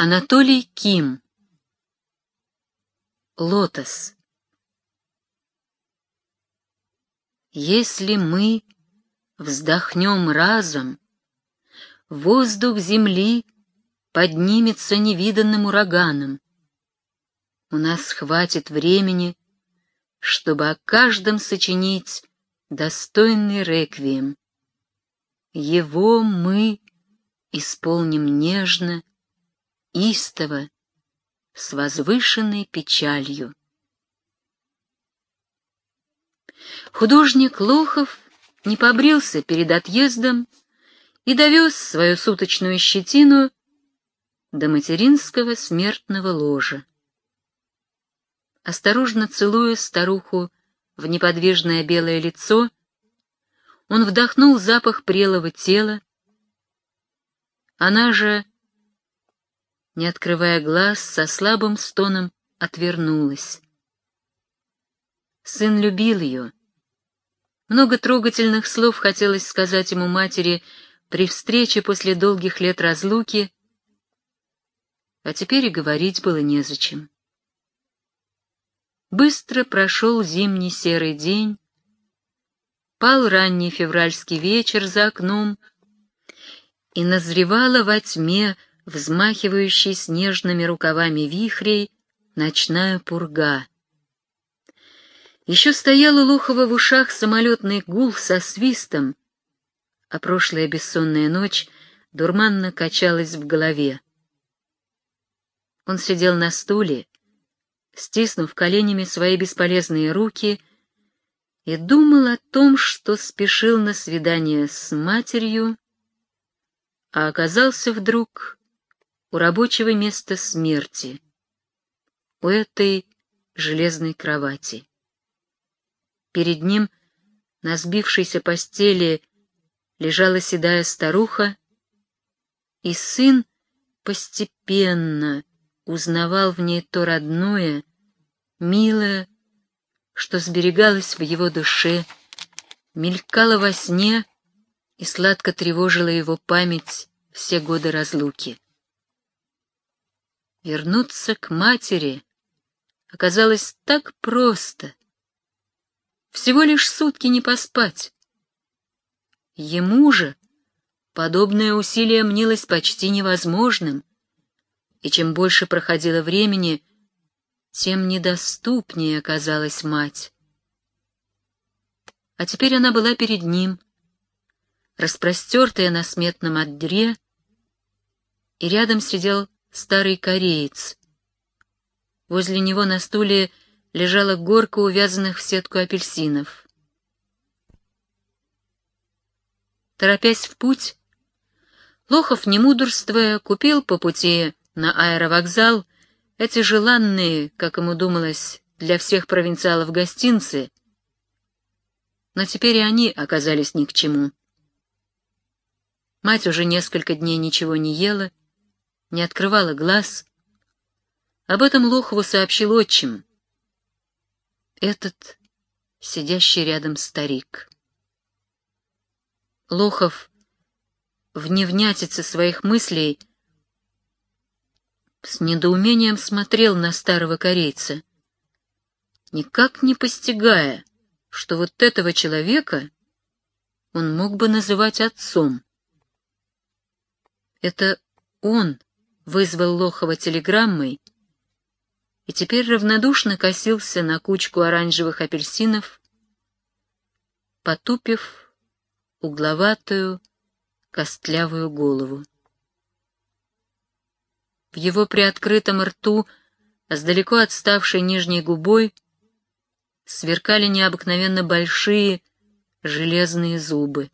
Анатолий Ким. Лотос. Если мы вздохнем разом, воздух земли поднимется невиданным ураганом. У нас хватит времени, чтобы о каждом сочинить достойный реквием. Его мы исполним нежно, истово, с возвышенной печалью. Художник Лохов не побрился перед отъездом и довез свою суточную щетину до материнского смертного ложа. Осторожно целуя старуху в неподвижное белое лицо, он вдохнул запах прелого тела. Она же не открывая глаз, со слабым стоном отвернулась. Сын любил ее. Много трогательных слов хотелось сказать ему матери при встрече после долгих лет разлуки, а теперь и говорить было незачем. Быстро прошел зимний серый день, пал ранний февральский вечер за окном, и назревала во тьме взмахивающий снежными рукавами вихрей, ночная пурга. Еще стоял у Лухова в ушах самолетный гул со свистом, а прошлая бессонная ночь дурманно качалась в голове. Он сидел на стуле, стиснув коленями свои бесполезные руки, и думал о том, что спешил на свидание с матерью, а оказался вдруг у рабочего места смерти, у этой железной кровати. Перед ним на сбившейся постели лежала седая старуха, и сын постепенно узнавал в ней то родное, милое, что сберегалось в его душе, мелькало во сне и сладко тревожила его память все годы разлуки. Вернуться к матери оказалось так просто. Всего лишь сутки не поспать. Ему же подобное усилие мнилось почти невозможным, и чем больше проходило времени, тем недоступнее оказалась мать. А теперь она была перед ним, распростертая на сметном отдре, и рядом сидел старый кореец. Возле него на стуле лежала горка увязанных в сетку апельсинов. Торопясь в путь, Лохов, не мудрствуя, купил по пути на аэровокзал эти желанные, как ему думалось, для всех провинциалов гостинцы, но теперь и они оказались ни к чему. Мать уже несколько дней ничего не ела, не открывала глаз. Об этом Лохову сообщил отчим. Этот сидящий рядом старик. Лохов в невнятице своих мыслей с недоумением смотрел на старого корейца, никак не постигая, что вот этого человека он мог бы называть отцом. Это он вызвал Лохова телеграммой и теперь равнодушно косился на кучку оранжевых апельсинов, потупив угловатую костлявую голову. В его приоткрытом рту, с далеко отставшей нижней губой, сверкали необыкновенно большие железные зубы.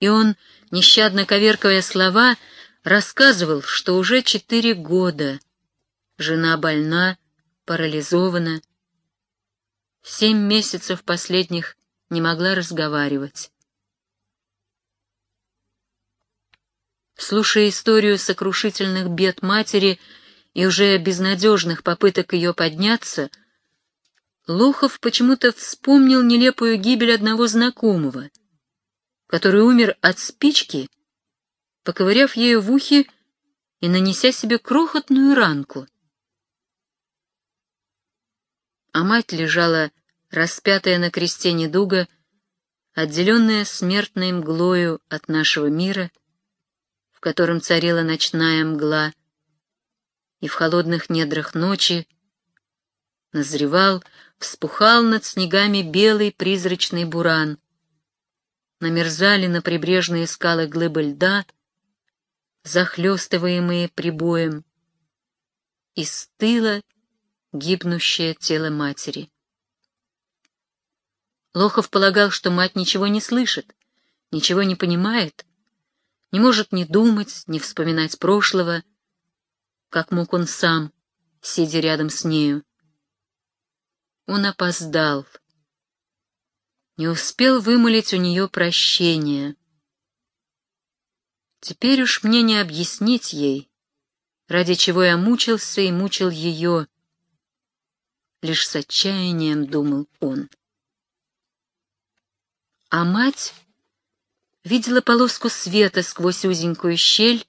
И он, нещадно коверкая слова, рассказывал, что уже четыре года жена больна, парализована. Семь месяцев последних не могла разговаривать. Слушая историю сокрушительных бед матери и уже безнадежных попыток ее подняться, Лохов почему-то вспомнил нелепую гибель одного знакомого, который умер от спички, поковыряв ею в ухе и нанеся себе крохотную ранку. А мать лежала, распятая на кресте недуга, отделенная смертной мглою от нашего мира, в котором царила ночная мгла, и в холодных недрах ночи назревал, вспухал над снегами белый призрачный буран. Намерзали на прибрежные скалы глыбы льда, захлестываемые прибоем, и стыло гибнущее тело матери. Лохов полагал, что мать ничего не слышит, ничего не понимает, не может ни думать, ни вспоминать прошлого, как мог он сам, сидя рядом с нею. Он опоздал, не успел вымолить у нее прощения. Теперь уж мне не объяснить ей, ради чего я мучился и мучил ее. Лишь с отчаянием думал он. А мать видела полоску света сквозь узенькую щель,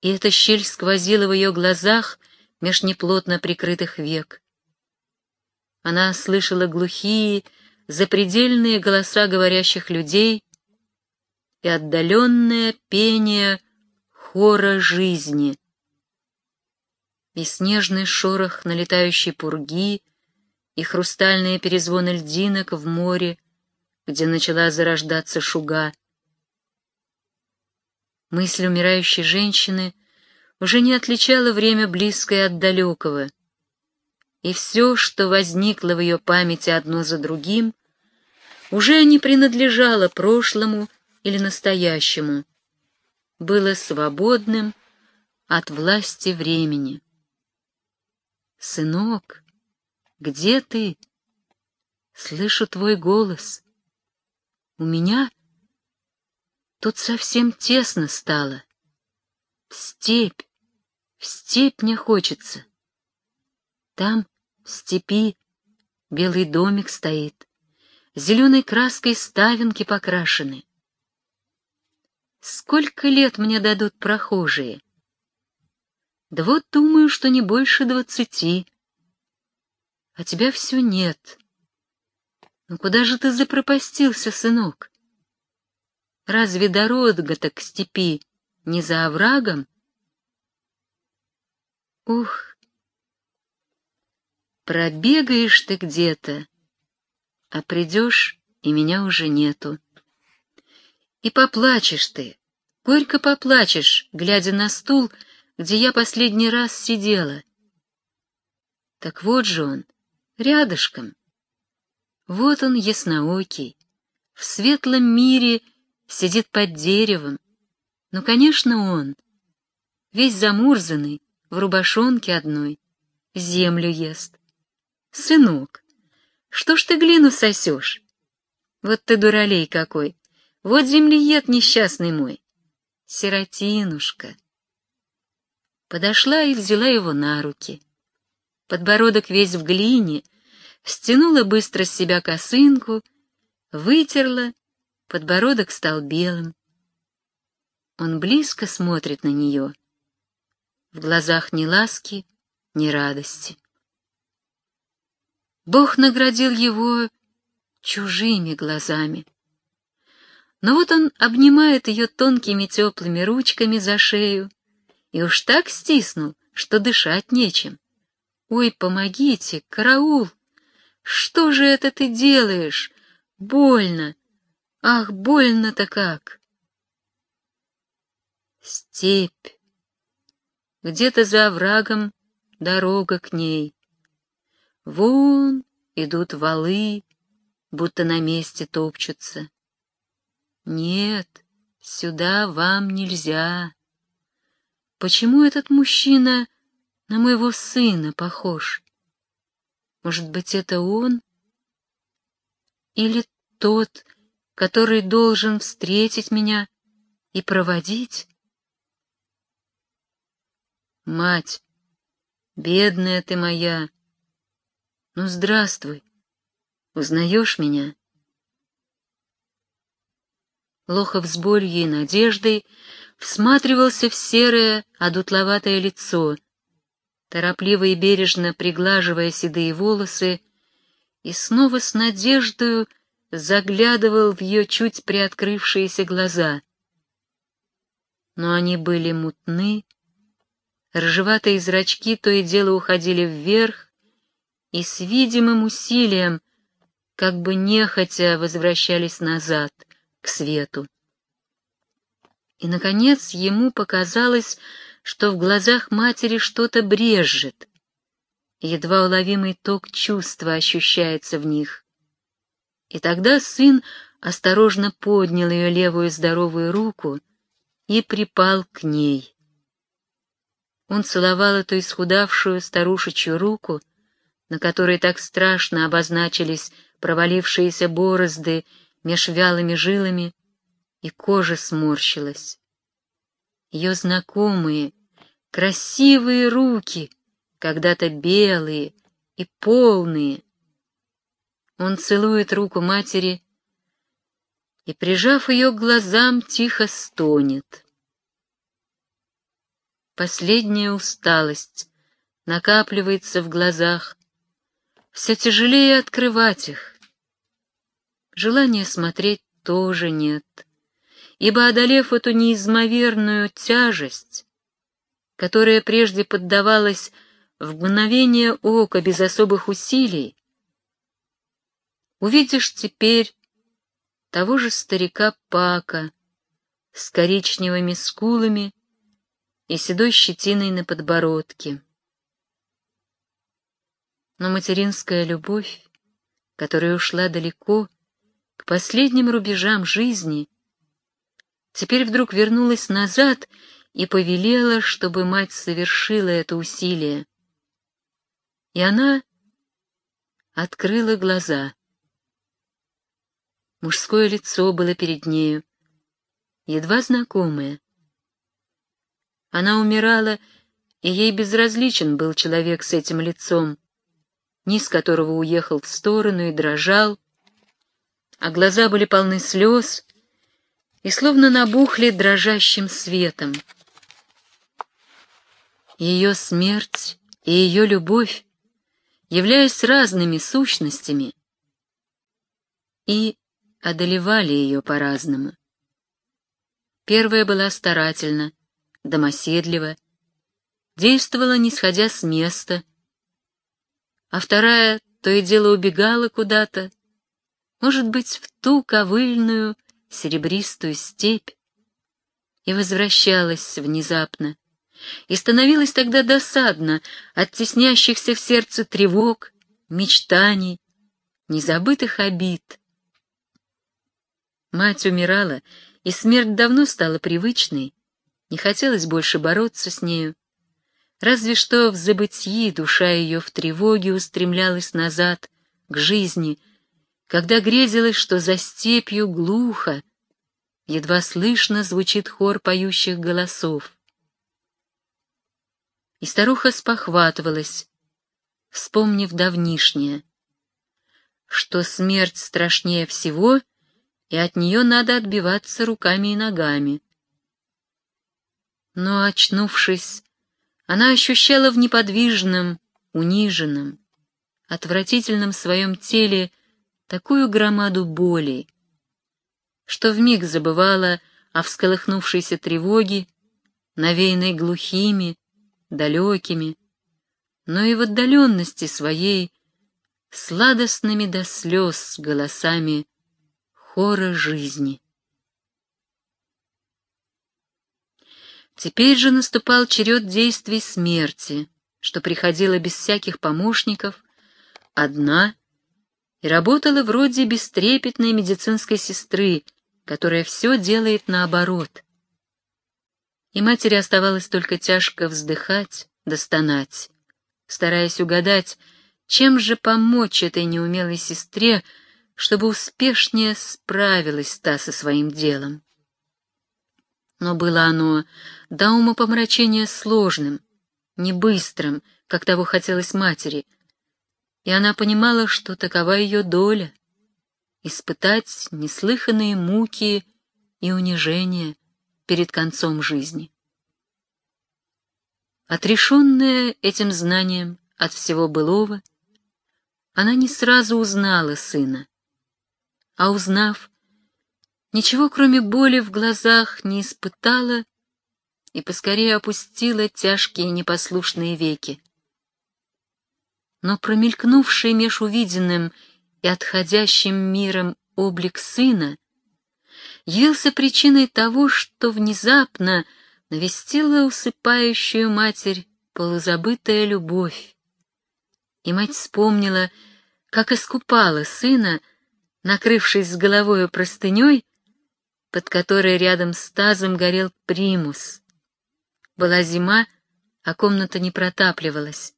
и эта щель сквозила в ее глазах меж неплотно прикрытых век. Она слышала глухие, запредельные голоса говорящих людей и отдаленное пение хора жизни. И снежный шорох налетающей пурги, и хрустальные перезвоны льдинок в море, где начала зарождаться шуга. Мысль умирающей женщины уже не отличала время близкое от далекого, и все, что возникло в ее памяти одно за другим, уже не принадлежало прошлому или настоящему, было свободным от власти времени. «Сынок, где ты? Слышу твой голос. У меня тут совсем тесно стало. В степь, в степь мне хочется. Там, в степи, белый домик стоит, зеленой краской ставинки покрашены. Сколько лет мне дадут прохожие? Да вот думаю, что не больше двадцати. А тебя все нет. Ну куда же ты запропастился, сынок? Разве дорога-то к степи не за оврагом? Ух, пробегаешь ты где-то, а придешь, и меня уже нету. И поплачешь ты, горько поплачешь, глядя на стул, где я последний раз сидела. Так вот же он, рядышком. Вот он, ясноокий, в светлом мире сидит под деревом. Ну, конечно, он, весь замурзанный, в рубашонке одной, землю ест. Сынок, что ж ты глину сосешь? Вот ты дуралей какой, вот землеед несчастный мой, сиротинушка. Подошла и взяла его на руки. Подбородок весь в глине, стянула быстро с себя косынку, вытерла, подбородок стал белым. Он близко смотрит на нее. В глазах ни ласки, ни радости. Бог наградил его чужими глазами. Но вот он обнимает ее тонкими теплыми ручками за шею и уж так стиснул, что дышать нечем. «Ой, помогите, караул! Что же это ты делаешь? Больно! Ах, больно-то как!» Степь. Где-то за оврагом дорога к ней. Вон идут валы, будто на месте топчутся. Нет, сюда вам нельзя. Почему этот мужчина на моего сына похож? Может быть, это он? Или тот, который должен встретить меня и проводить? Мать, бедная ты моя, ну здравствуй, узнаешь меня? Лохов с болью и надеждой всматривался в серое, одутловатое лицо, торопливо и бережно приглаживая седые волосы, и снова с надеждою заглядывал в ее чуть приоткрывшиеся глаза. Но они были мутны, рыжеватые зрачки то и дело уходили вверх, и с видимым усилием, как бы нехотя, возвращались назад, к свету. И, наконец, ему показалось, что в глазах матери что-то брежет. Едва уловимый ток чувства ощущается в них. И тогда сын осторожно поднял ее левую здоровую руку и припал к ней. Он целовал эту исхудавшую старушечью руку, на которой так страшно обозначились провалившиеся борозды меж вялыми жилами, и кожа сморщилась. Ее знакомые, красивые руки, когда-то белые и полные. Он целует руку матери и, прижав ее к глазам, тихо стонет. Последняя усталость накапливается в глазах, все тяжелее открывать их. Желания смотреть тоже нет ибо, одолев эту неизмоверную тяжесть, которая прежде поддавалась в мгновение ока без особых усилий, увидишь теперь того же старика Пака с коричневыми скулами и седой щетиной на подбородке. Но материнская любовь, которая ушла далеко, к последним рубежам жизни, теперь вдруг вернулась назад и повелела, чтобы мать совершила это усилие. И она открыла глаза. Мужское лицо было перед нею, едва знакомое. Она умирала, и ей безразличен был человек с этим лицом, низ которого уехал в сторону и дрожал, а глаза были полны слез, и словно набухли дрожащим светом. Ее смерть и ее любовь, являясь разными сущностями, и одолевали ее по-разному. Первая была старательна, домоседлива, действовала, не сходя с места, а вторая то и дело убегала куда-то, может быть, в ту ковыльную, серебристую степь и возвращалась внезапно, и становилось тогда досадно от теснящихся в сердце тревог, мечтаний, незабытых обид. Мать умирала, и смерть давно стала привычной, не хотелось больше бороться с нею. Разве что в забытии душа ее в тревоге устремлялась назад, к жизни, когда грезилось, что за степью глухо, едва слышно звучит хор поющих голосов. И старуха спохватывалась, вспомнив давнишнее, что смерть страшнее всего, и от нее надо отбиваться руками и ногами. Но, очнувшись, она ощущала в неподвижном, униженном, отвратительном своем теле такую громаду боли, что вмиг забывала о всколыхнувшейся тревоге, навеянной глухими, далекими, но и в отдаленности своей сладостными до слез голосами хора жизни. Теперь же наступал черед действий смерти, что приходила без всяких помощников, одна — и работала вроде бестрепетной медицинской сестры, которая все делает наоборот. И матери оставалось только тяжко вздыхать, достонать, стараясь угадать, чем же помочь этой неумелой сестре, чтобы успешнее справилась та со своим делом. Но было оно до умопомрачения сложным, не быстрым, как того хотелось матери, и она понимала, что такова ее доля — испытать неслыханные муки и унижения, перед концом жизни. Отрешенная этим знанием от всего былого, она не сразу узнала сына, а узнав, ничего кроме боли в глазах не испытала и поскорее опустила тяжкие непослушные веки. Но промелькнувший меж увиденным и отходящим миром облик сына явился причиной того, что внезапно навестила усыпающую матерь полузабытая любовь. И мать вспомнила, как искупала сына, накрывшись с головою простыней, под которой рядом с тазом горел примус. Была зима, а комната не протапливалась.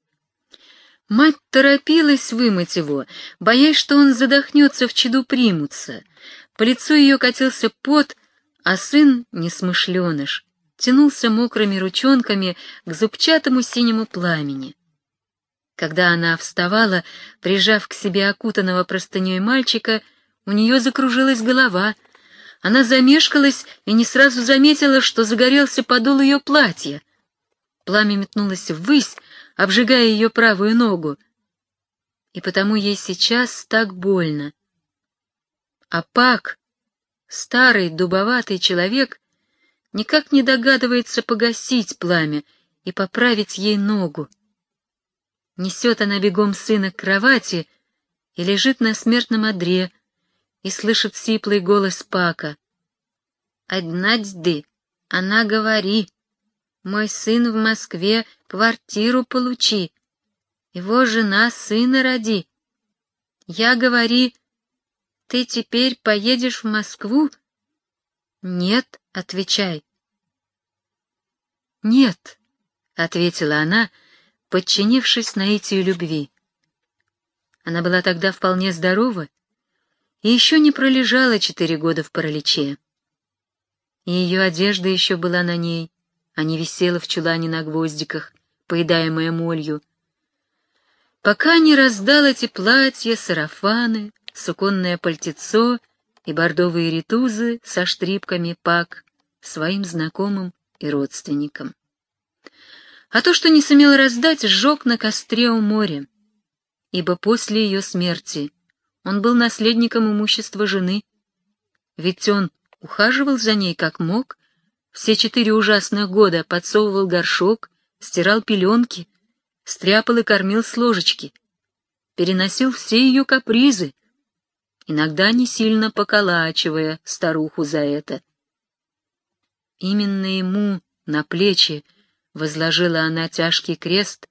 Мать торопилась вымыть его, боясь, что он задохнется в чаду примутся. По лицу ее катился пот, а сын, несмышленыш, тянулся мокрыми ручонками к зубчатому синему пламени. Когда она вставала, прижав к себе окутанного простыней мальчика, у нее закружилась голова. Она замешкалась и не сразу заметила, что загорелся подол ее платья. Пламя метнулось ввысь, обжигая ее правую ногу. И потому ей сейчас так больно. А Пак, старый дубоватый человек, никак не догадывается погасить пламя и поправить ей ногу. Несет она бегом сына к кровати и лежит на смертном одре, и слышит сиплый голос Пака. «Однажды она говори, мой сын в Москве квартиру получи, его жена сына роди. Я говори, ты теперь поедешь в Москву? Нет, отвечай. «Нет», — ответила она, подчинившись наитию любви. Она была тогда вполне здорова и еще не пролежала четыре года в параличе. И ее одежда еще была на ней, а не висела в чулане на гвоздиках, поедаемая молью. Пока не раздал эти платья, сарафаны, суконное пальтецо и бордовые ритузы со штрипками пак своим знакомым и родственникам. А то, что не сумел раздать, сжег на костре у моря, ибо после ее смерти он был наследником имущества жены, ведь он ухаживал за ней как мог, все четыре ужасных года подсовывал горшок, стирал пеленки, стряпал и кормил с ложечки, переносил все ее капризы, иногда не сильно поколачивая старуху за это. Именно ему на плечи возложила она тяжкий крест,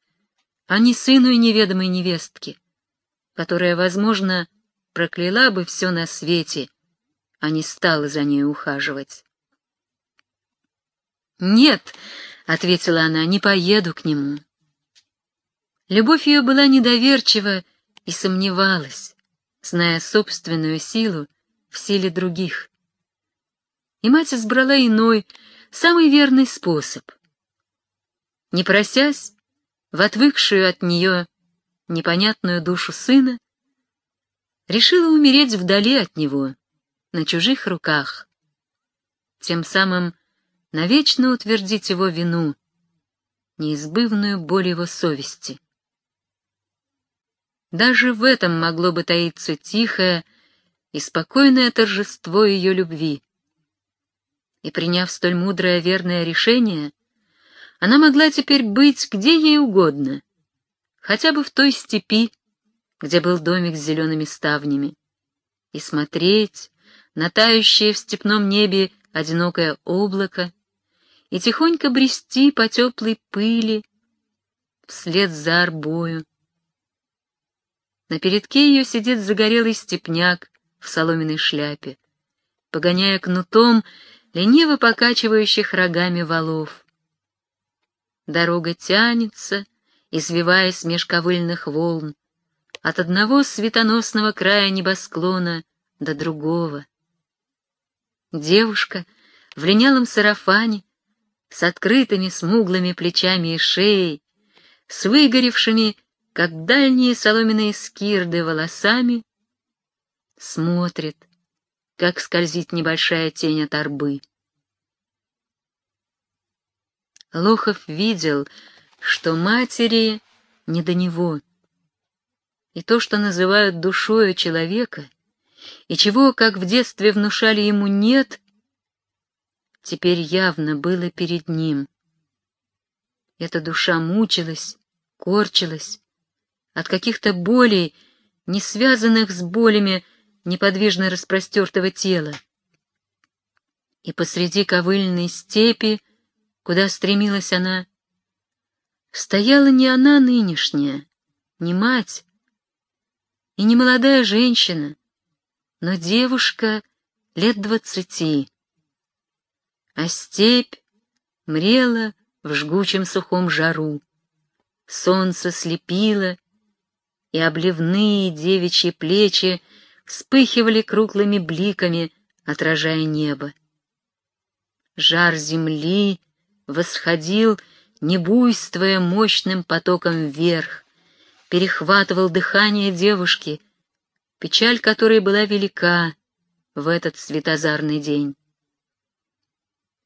а не сыну и неведомой невестке, которая, возможно, прокляла бы все на свете, а не стала за ней ухаживать. «Нет», — ответила она, — «не поеду к нему». Любовь ее была недоверчива и сомневалась, зная собственную силу в силе других и мать избрала иной, самый верный способ. Не просясь, в отвыкшую от нее непонятную душу сына, решила умереть вдали от него, на чужих руках, тем самым навечно утвердить его вину, неизбывную боль его совести. Даже в этом могло бы таиться тихое и спокойное торжество ее любви, и, приняв столь мудрое верное решение, она могла теперь быть где ей угодно, хотя бы в той степи, где был домик с зелеными ставнями, и смотреть на тающее в степном небе одинокое облако и тихонько брести по теплой пыли вслед за арбою. На передке ее сидит загорелый степняк в соломенной шляпе, погоняя кнутом лениво покачивающих рогами валов. Дорога тянется, извиваясь меж ковыльных волн, от одного светоносного края небосклона до другого. Девушка в линялом сарафане, с открытыми смуглыми плечами и шеей, с выгоревшими, как дальние соломенные скирды, волосами, смотрит, как скользит небольшая тень от арбы. Лохов видел, что матери не до него. И то, что называют душою человека, и чего, как в детстве внушали ему «нет», теперь явно было перед ним. Эта душа мучилась, корчилась от каких-то болей, не связанных с болями неподвижно распростертого тела. И посреди ковыльной степи, куда стремилась она, стояла не она нынешняя, не мать и не молодая женщина, но девушка лет двадцати. А степь мрела в жгучем сухом жару. Солнце слепило, и обливные девичьи плечи вспыхивали круглыми бликами, отражая небо. Жар земли восходил, не буйствуя мощным потоком вверх, перехватывал дыхание девушки, печаль которой была велика в этот светозарный день.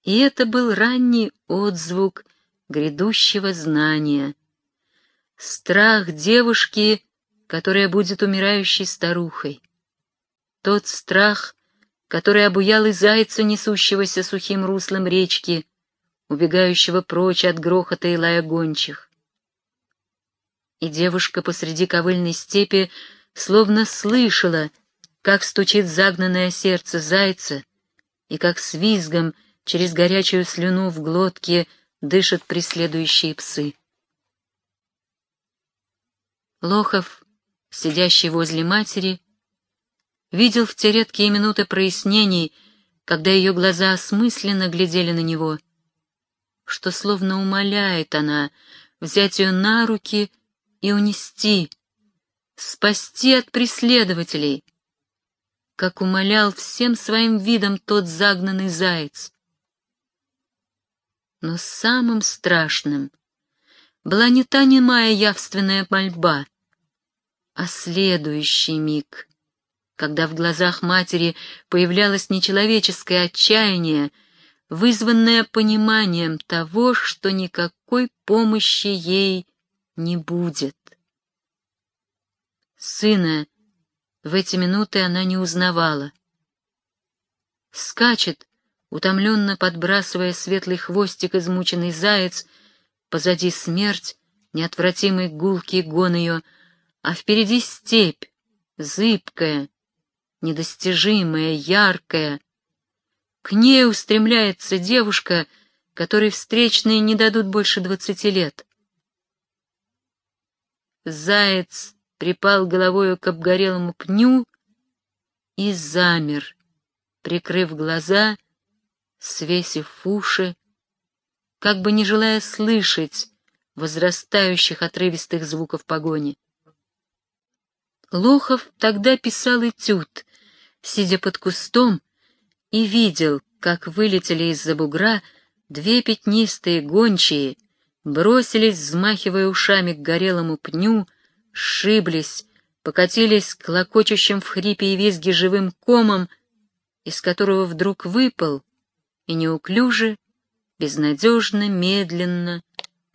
И это был ранний отзвук грядущего знания. Страх девушки, которая будет умирающей старухой. Тот страх, который обуял и зайца, несущегося сухим руслом речки, убегающего прочь от грохота и лая гончих. И девушка посреди ковыльной степи словно слышала, как стучит загнанное сердце зайца, и как с визгом через горячую слюну в глотке дышат преследующие псы. Лохов, сидящий возле матери, видел в те редкие минуты прояснений, когда ее глаза осмысленно глядели на него, что словно умоляет она взять ее на руки и унести, спасти от преследователей, как умолял всем своим видом тот загнанный заяц. Но самым страшным была не та немая явственная мольба, а следующий миг, когда в глазах матери появлялось нечеловеческое отчаяние, вызванное пониманием того, что никакой помощи ей не будет. Сына в эти минуты она не узнавала. Скачет, утомленно подбрасывая светлый хвостик измученный заяц, позади смерть, неотвратимый гулкий гон ее, а впереди степь, зыбкая, недостижимая, яркая. К ней устремляется девушка, которой встречные не дадут больше двадцати лет. Заяц припал головою к обгорелому пню и замер, прикрыв глаза, свесив уши, как бы не желая слышать возрастающих отрывистых звуков погони. Лохов тогда писал этюд, сидя под кустом, и видел, как вылетели из-за бугра две пятнистые гончие, бросились, взмахивая ушами к горелому пню, сшиблись, покатились к локочущим в хрипе и визге живым комом, из которого вдруг выпал и неуклюже, безнадежно, медленно,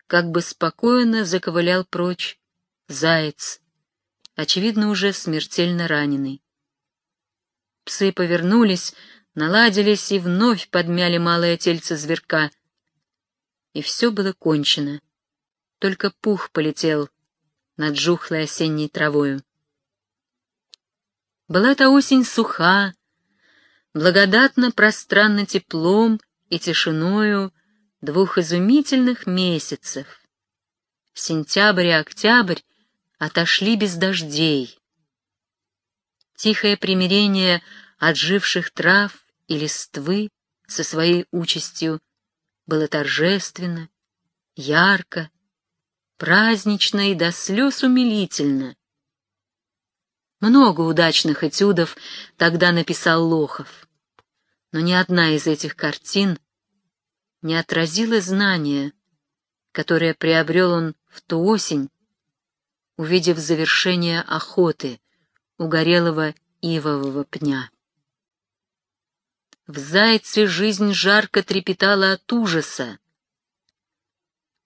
как бы спокойно заковылял прочь заяц, очевидно, уже смертельно раненый. Псы повернулись, наладились и вновь подмяли малое тельце зверка. И все было кончено. Только пух полетел над жухлой осенней травою. Была та осень суха, благодатно пространно теплом и тишиною двух изумительных месяцев. Сентябрь и октябрь отошли без дождей. Тихое примирение отживших трав и листвы со своей участью было торжественно, ярко, празднично и до слез умилительно. Много удачных этюдов тогда написал Лохов, но ни одна из этих картин не отразила знания, которое приобрел он в ту осень, увидев завершение охоты у горелого ивового пня. В зайце жизнь жарко трепетала от ужаса.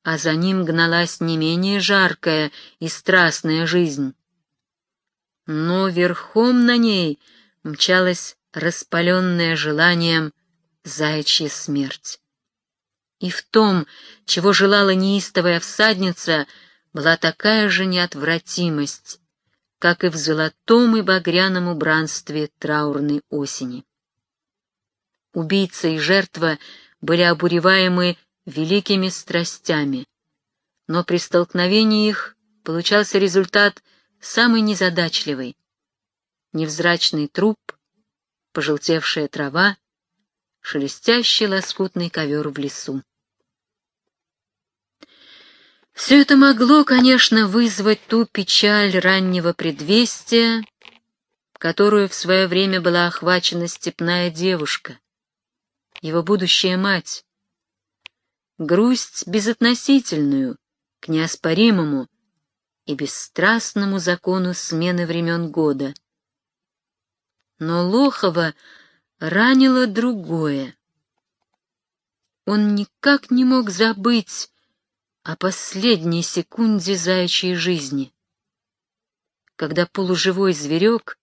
а за ним гналась не менее жаркая и страстная жизнь. Но верхом на ней мчалась распаленная желанием заячья смерть. И в том, чего желала неистовая всадница, была такая же неотвратимость, как и в золотом и багряном убранстве траурной осени. Убийца и жертва были обуреваемы великими страстями, но при столкновении их получался результат самый незадачливый. Невзрачный труп, пожелтевшая трава, шелестящий лоскутный ковер в лесу. Все это могло, конечно, вызвать ту печаль раннего предвестия, которую в свое время была охвачена степная девушка, его будущая мать, грусть безотносительную к неоспоримому и бесстрастному закону смены времен года. Но Лохова ранило другое. Он никак не мог забыть о последней секунде заячьей жизни, когда полуживой зверек,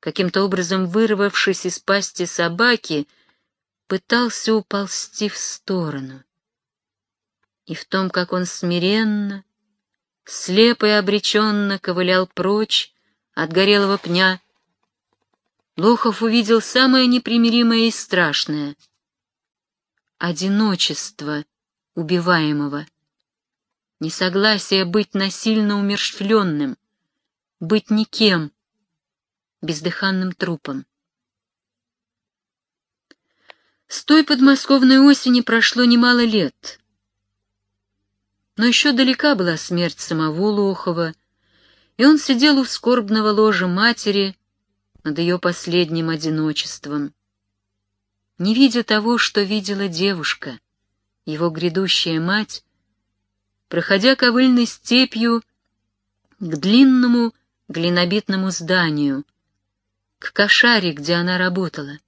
каким-то образом вырвавшись из пасти собаки, пытался уползти в сторону и в том, как он смиренно, слепо и обреченно ковылял прочь от горелого пня, Лохов увидел самое непримиримое и страшное — одиночество убиваемого, несогласие быть насильно умершвленным, быть никем, бездыханным трупом. С той подмосковной осени прошло немало лет — но еще далека была смерть самого Лохова, и он сидел у скорбного ложа матери над ее последним одиночеством, не видя того, что видела девушка, его грядущая мать, проходя ковыльной степью к длинному глинобитному зданию, к кошаре, где она работала.